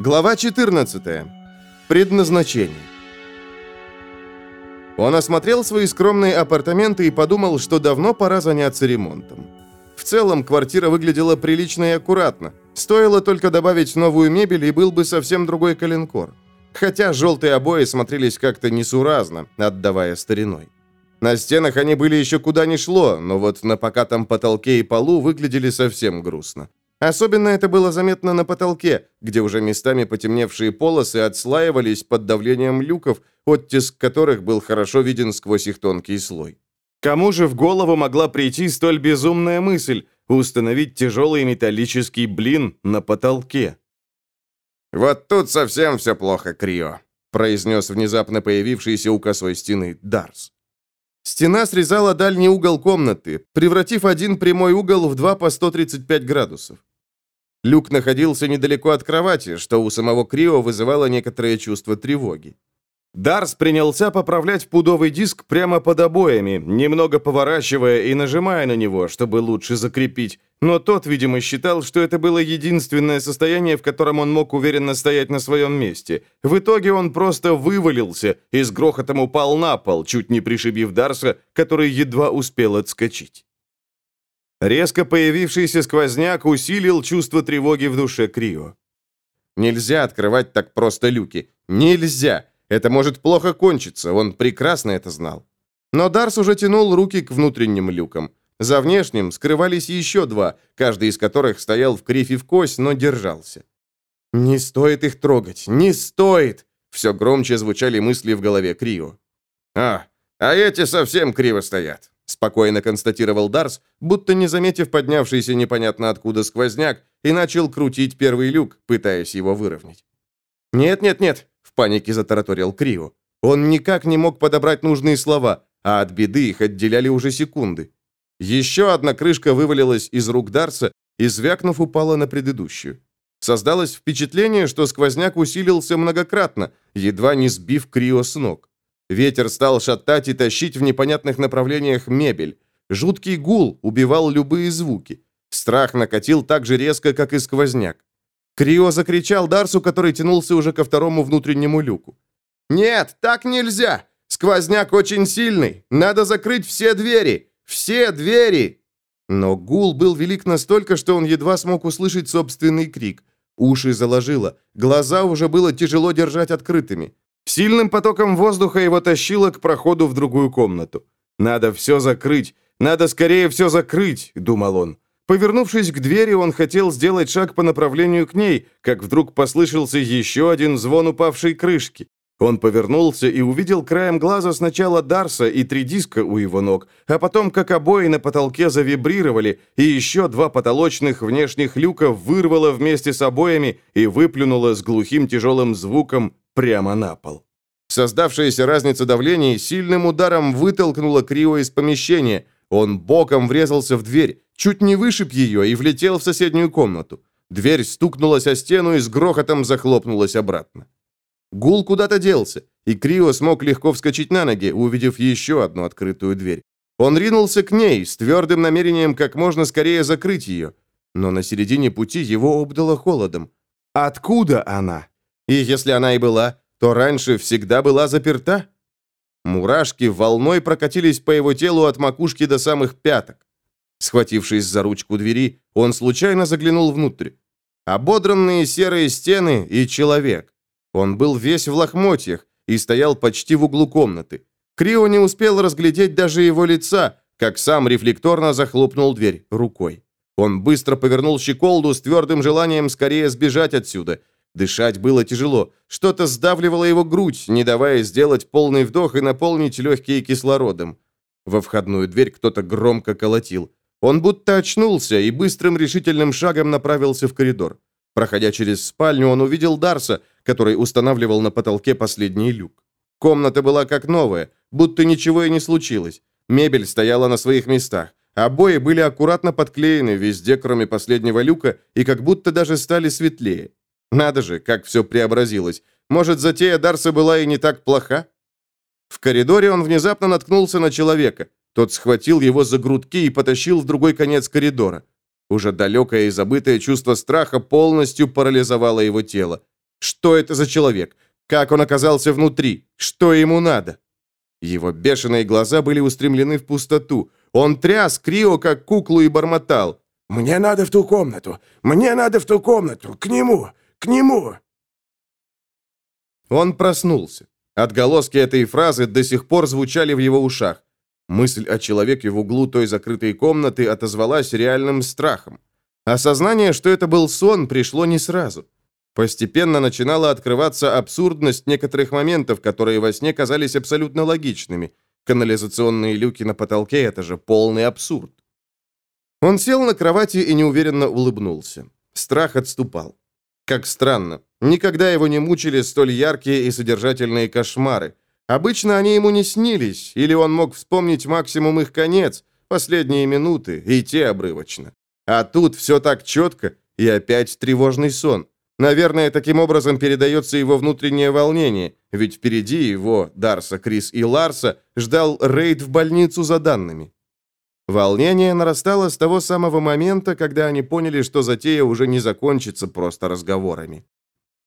Глава 14. Предназначение. Он осмотрел свои скромные апартаменты и подумал, что давно пора заняться ремонтом. В целом, квартира выглядела прилично и аккуратно. Стоило только добавить новую мебель, и был бы совсем другой коленкор. Хотя желтые обои смотрелись как-то несуразно, отдавая стариной. На стенах они были еще куда ни шло, но вот на покатом потолке и полу выглядели совсем грустно. Особенно это было заметно на потолке, где уже местами потемневшие полосы отслаивались под давлением люков, оттиск которых был хорошо виден сквозь их тонкий слой. Кому же в голову могла прийти столь безумная мысль установить тяжелый металлический блин на потолке? «Вот тут совсем все плохо, Крио», — произнес внезапно появившийся у косой стены Дарс. Стена срезала дальний угол комнаты, превратив один прямой угол в два по 135 градусов. Люк находился недалеко от кровати, что у самого Крио вызывало некоторое чувство тревоги. Дарс принялся поправлять пудовый диск прямо под обоями, немного поворачивая и нажимая на него, чтобы лучше закрепить, но тот, видимо, считал, что это было единственное состояние, в котором он мог уверенно стоять на своем месте. В итоге он просто вывалился и с грохотом упал на пол, чуть не пришибив Дарса, который едва успел отскочить. Резко появившийся сквозняк усилил чувство тревоги в душе Крио. Нельзя открывать так просто люки. Нельзя! Это может плохо кончиться, он прекрасно это знал. Но Дарс уже тянул руки к внутренним люкам. За внешним скрывались еще два, каждый из которых стоял в крифе в кость, но держался. «Не стоит их трогать, не стоит!» Все громче звучали мысли в голове Крио. «А, а эти совсем криво стоят», спокойно констатировал Дарс, будто не заметив поднявшийся непонятно откуда сквозняк, и начал крутить первый люк, пытаясь его выровнять. «Нет-нет-нет», — в панике затараторил Крио. Он никак не мог подобрать нужные слова, а от беды их отделяли уже секунды. Еще одна крышка вывалилась из рук Дарса и, звякнув, упала на предыдущую. Создалось впечатление, что сквозняк усилился многократно, едва не сбив Крио с ног. Ветер стал шатать и тащить в непонятных направлениях мебель. Жуткий гул убивал любые звуки. Страх накатил так же резко, как и сквозняк. Крио закричал Дарсу, который тянулся уже ко второму внутреннему люку. «Нет, так нельзя! Сквозняк очень сильный! Надо закрыть все двери! Все двери!» Но гул был велик настолько, что он едва смог услышать собственный крик. Уши заложило, глаза уже было тяжело держать открытыми. Сильным потоком воздуха его тащило к проходу в другую комнату. «Надо все закрыть! Надо скорее все закрыть!» — думал он. Повернувшись к двери, он хотел сделать шаг по направлению к ней, как вдруг послышался еще один звон упавшей крышки. Он повернулся и увидел краем глаза сначала Дарса и три диска у его ног, а потом, как обои на потолке завибрировали, и еще два потолочных внешних люка вырвало вместе с обоями и выплюнуло с глухим тяжелым звуком прямо на пол. Создавшаяся разница давлений сильным ударом вытолкнула Крио из помещения. Он боком врезался в дверь, чуть не вышиб ее и влетел в соседнюю комнату. Дверь стукнулась о стену и с грохотом захлопнулась обратно. Гул куда-то делся, и Крио смог легко вскочить на ноги, увидев еще одну открытую дверь. Он ринулся к ней с твердым намерением как можно скорее закрыть ее. Но на середине пути его обдало холодом. Откуда она? И если она и была, то раньше всегда была заперта? Мурашки волной прокатились по его телу от макушки до самых пяток. Схватившись за ручку двери, он случайно заглянул внутрь. Ободранные серые стены и человек. Он был весь в лохмотьях и стоял почти в углу комнаты. Крио не успел разглядеть даже его лица, как сам рефлекторно захлопнул дверь рукой. Он быстро повернул щеколду с твердым желанием скорее сбежать отсюда. Дышать было тяжело. Что-то сдавливало его грудь, не давая сделать полный вдох и наполнить легкие кислородом. Во входную дверь кто-то громко колотил. Он будто очнулся и быстрым решительным шагом направился в коридор. Проходя через спальню, он увидел Дарса, который устанавливал на потолке последний люк. Комната была как новая, будто ничего и не случилось. Мебель стояла на своих местах. Обои были аккуратно подклеены везде, кроме последнего люка, и как будто даже стали светлее. Надо же, как все преобразилось. Может, затея Дарса была и не так плоха? В коридоре он внезапно наткнулся на человека. Тот схватил его за грудки и потащил в другой конец коридора. Уже далекое и забытое чувство страха полностью парализовало его тело. Что это за человек? Как он оказался внутри? Что ему надо? Его бешеные глаза были устремлены в пустоту. Он тряс Крио, как куклу, и бормотал. «Мне надо в ту комнату! Мне надо в ту комнату! К нему! К нему!» Он проснулся. Отголоски этой фразы до сих пор звучали в его ушах. Мысль о человеке в углу той закрытой комнаты отозвалась реальным страхом. Осознание, что это был сон, пришло не сразу. Постепенно начинала открываться абсурдность некоторых моментов, которые во сне казались абсолютно логичными. Канализационные люки на потолке — это же полный абсурд. Он сел на кровати и неуверенно улыбнулся. Страх отступал. Как странно. Никогда его не мучили столь яркие и содержательные кошмары. Обычно они ему не снились, или он мог вспомнить максимум их конец, последние минуты, и те обрывочно. А тут все так четко, и опять тревожный сон. Наверное, таким образом передается его внутреннее волнение, ведь впереди его, Дарса, Крис и Ларса, ждал рейд в больницу за данными. Волнение нарастало с того самого момента, когда они поняли, что затея уже не закончится просто разговорами.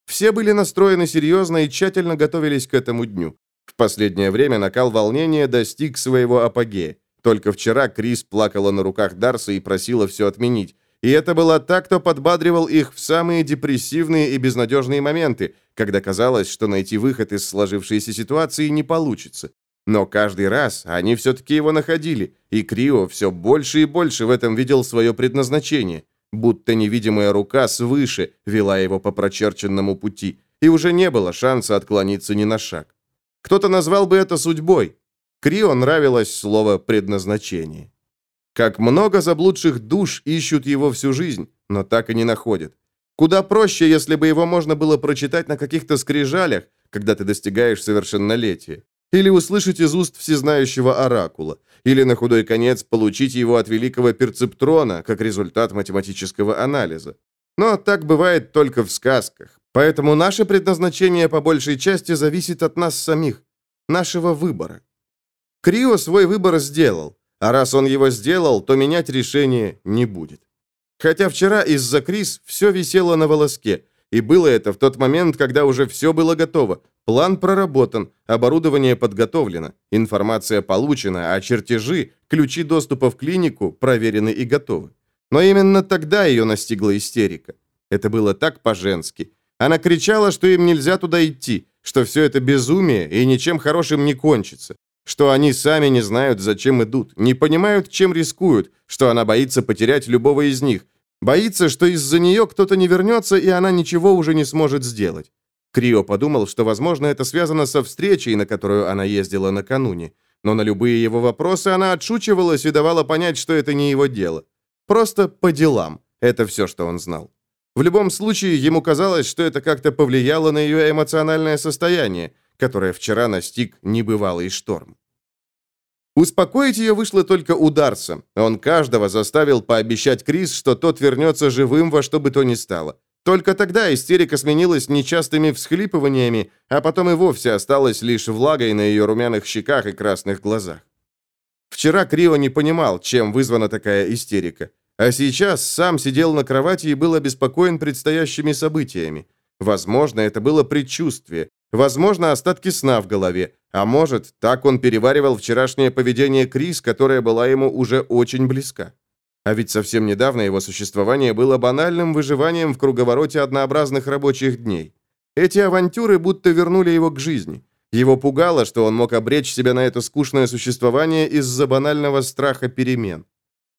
Все были настроены серьезно и тщательно готовились к этому дню. В последнее время накал волнения достиг своего апогея. Только вчера Крис плакала на руках Дарса и просила все отменить. И это было так, кто подбадривал их в самые депрессивные и безнадежные моменты, когда казалось, что найти выход из сложившейся ситуации не получится. Но каждый раз они все-таки его находили, и Крио все больше и больше в этом видел свое предназначение, будто невидимая рука свыше вела его по прочерченному пути, и уже не было шанса отклониться ни на шаг. Кто-то назвал бы это судьбой, Крио нравилось слово «предназначение». Как много заблудших душ ищут его всю жизнь, но так и не находят. Куда проще, если бы его можно было прочитать на каких-то скрижалях, когда ты достигаешь совершеннолетия. Или услышать из уст всезнающего оракула. Или на худой конец получить его от великого перцептрона, как результат математического анализа. Но так бывает только в сказках. Поэтому наше предназначение по большей части зависит от нас самих, нашего выбора. Крио свой выбор сделал, а раз он его сделал, то менять решение не будет. Хотя вчера из-за Крис все висело на волоске, и было это в тот момент, когда уже все было готово. План проработан, оборудование подготовлено, информация получена, а чертежи, ключи доступа в клинику проверены и готовы. Но именно тогда ее настигла истерика. Это было так по-женски. Она кричала, что им нельзя туда идти, что все это безумие и ничем хорошим не кончится что они сами не знают, зачем идут, не понимают, чем рискуют, что она боится потерять любого из них, боится, что из-за нее кто-то не вернется, и она ничего уже не сможет сделать. Крио подумал, что, возможно, это связано со встречей, на которую она ездила накануне. Но на любые его вопросы она отшучивалась и давала понять, что это не его дело. Просто по делам. Это все, что он знал. В любом случае, ему казалось, что это как-то повлияло на ее эмоциональное состояние, которое вчера настиг небывалый шторм. Успокоить ее вышло только у Дарса. Он каждого заставил пообещать Крис, что тот вернется живым во что бы то ни стало. Только тогда истерика сменилась нечастыми всхлипываниями, а потом и вовсе осталась лишь влагой на ее румяных щеках и красных глазах. Вчера Крио не понимал, чем вызвана такая истерика, а сейчас сам сидел на кровати и был обеспокоен предстоящими событиями. Возможно, это было предчувствие, Возможно, остатки сна в голове. А может, так он переваривал вчерашнее поведение Крис, которое была ему уже очень близка. А ведь совсем недавно его существование было банальным выживанием в круговороте однообразных рабочих дней. Эти авантюры будто вернули его к жизни. Его пугало, что он мог обречь себя на это скучное существование из-за банального страха перемен.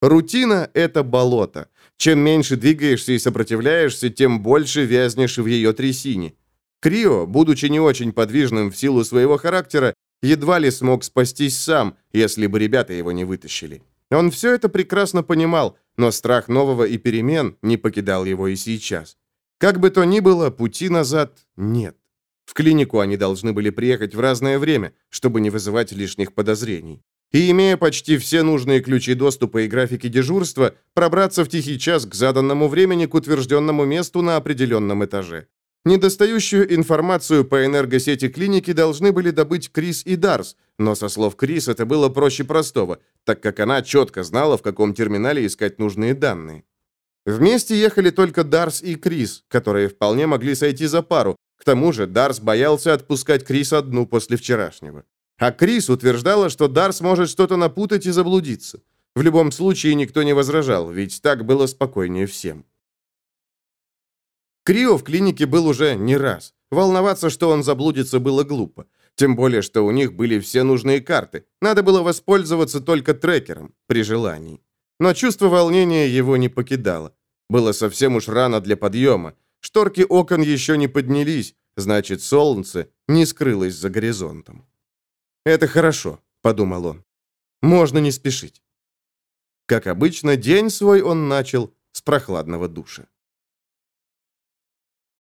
Рутина — это болото. Чем меньше двигаешься и сопротивляешься, тем больше вязнешь в ее трясине. Крио, будучи не очень подвижным в силу своего характера, едва ли смог спастись сам, если бы ребята его не вытащили. Он все это прекрасно понимал, но страх нового и перемен не покидал его и сейчас. Как бы то ни было, пути назад нет. В клинику они должны были приехать в разное время, чтобы не вызывать лишних подозрений. И, имея почти все нужные ключи доступа и графики дежурства, пробраться в тихий час к заданному времени к утвержденному месту на определенном этаже. Недостающую информацию по энергосети клиники должны были добыть Крис и Дарс, но со слов Крис это было проще простого, так как она четко знала, в каком терминале искать нужные данные. Вместе ехали только Дарс и Крис, которые вполне могли сойти за пару. К тому же Дарс боялся отпускать Крис одну после вчерашнего. А Крис утверждала, что Дарс может что-то напутать и заблудиться. В любом случае никто не возражал, ведь так было спокойнее всем. Крио в клинике был уже не раз. Волноваться, что он заблудится, было глупо. Тем более, что у них были все нужные карты. Надо было воспользоваться только трекером, при желании. Но чувство волнения его не покидало. Было совсем уж рано для подъема. Шторки окон еще не поднялись, значит, солнце не скрылось за горизонтом. «Это хорошо», — подумал он. «Можно не спешить». Как обычно, день свой он начал с прохладного душа.